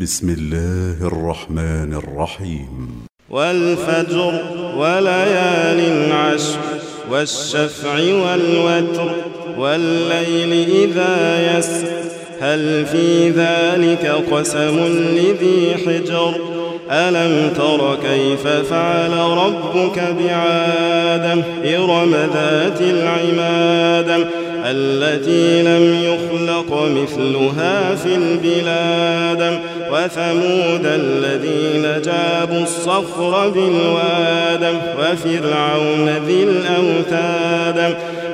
بسم الله الرحمن الرحيم. والفجر وليال عشر والشفع والوتر والليل إذا يسر هل في ذلك قسم لذي حجر؟ ألم تر كيف فعل ربك بعاد إرم ذات العماد التي لم يخلق مثلها في البلاد وثمود الذين جابوا الصخر بالواد وفرعون ذي الأوتاد.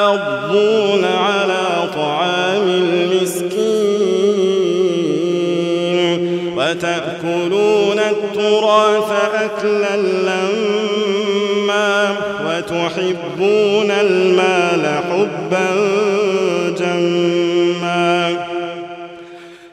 تحاضون على طعام المسكين وتأكلون التراث أكلا لما وتحبون المال حبا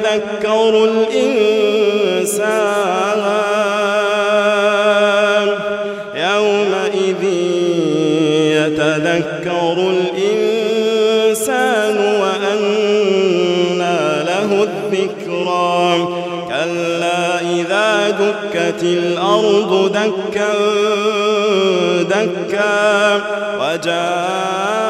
يتذكر الإنسان يومئذ يتذكر الإنسان وأنى له الذكرى. كلا إذا دكت الأرض دكا دكا وجاء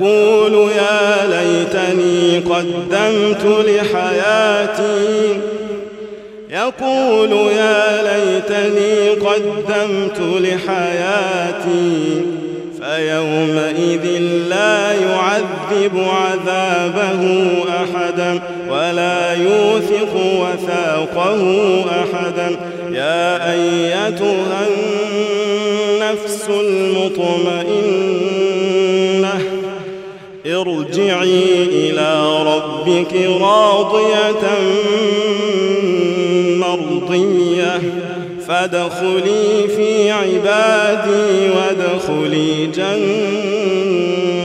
يقول يا ليتني قدمت لحياتي. يقول يا ليتني قدمت لحياتي. فيومئذ لا يعذب عذابه أحدا ولا يوثق وثاقه أحدا. يا أيتها النفس المطمئنة ارجعي إلى ربك راضية مرضية. فادخلي في عبادي وادخلي جنة.